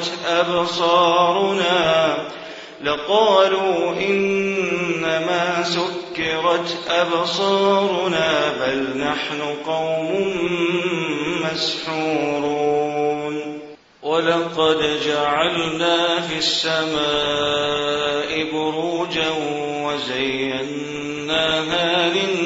سكرت أبصارنا لقالوا إنما سكرت أبصارنا بل نحن قوم مسحورون ولقد جعلنا في السماء بروجا وزيناها للناظرين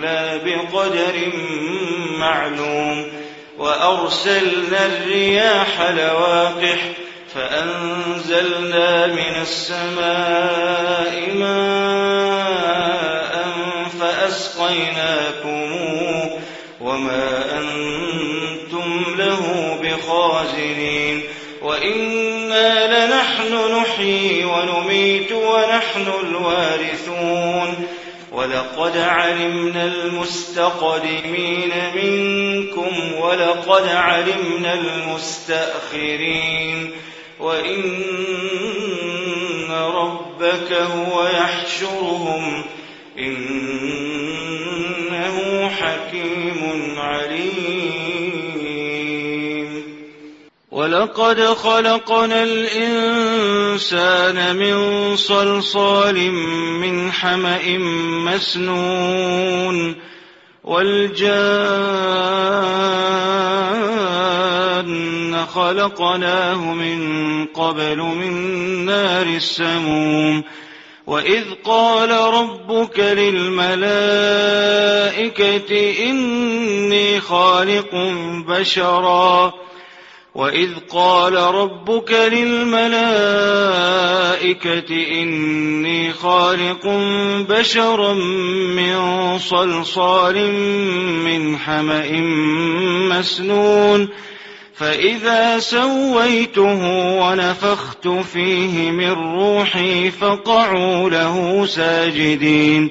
إلا بقدر معلوم وأرسلنا الرياح لواقح فأنزلنا من السماء ماء فأسقيناكموه وما أنتم له بخازنين وإنا لنحن نحيي ونميت ونحن الوارثون. ولقد علمنا المستقدمين منكم ولقد علمنا المستأخرين. وإن ربك هو يحشرهم. إنه ولقد خلقنا الإنسان من صلصال من حمأ مسنون والجان خلقناه من قبل من نار السموم وإذ قال ربك للملائكة إني خالق بشرا وإذ قال ربك للملائكة إني خالق بشرا من صلصال من حمأ مسنون فإذا سويته ونفخت فيه من روحي فقعوا له ساجدين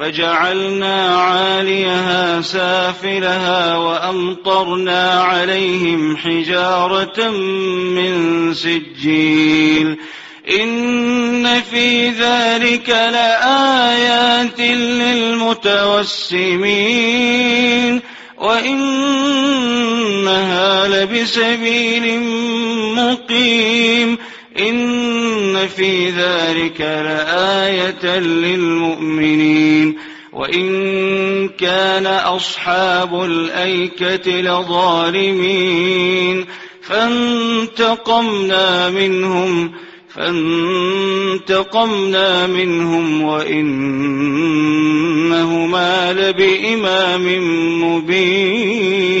فجعلنا عاليها سافلها وأمطرنا عليهم حجارة من سجيل. إن في ذلك لآيات للمتوسمين. وإنها لبسبيل مقيم. إن ذلك لآية للمؤمنين وإن كان أصحاب الأيكة لظالمين فانتقمنا منهم فانتقمنا منهم وإنهما لبإمام مبين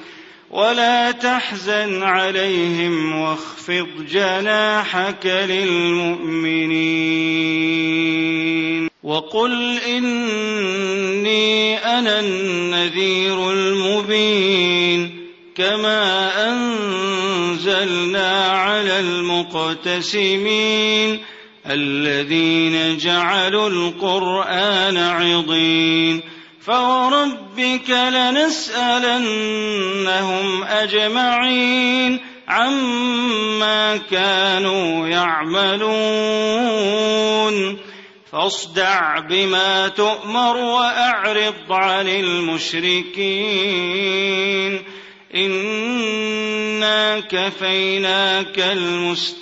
ولا تحزن عليهم واخفض جناحك للمؤمنين. وقل إني أنا النذير المبين. كما أنزلنا على المقتسمين. الذين جعلوا القرآن عضين. فوربك لنسألنهم أجمعين عما كانوا يعملون فاصدع بما تؤمر وأعرض عن المشركين إنا كفيناك المستهزئين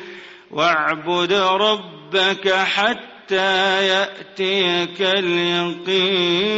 واعبد ربك حتى يأتيك اليقين.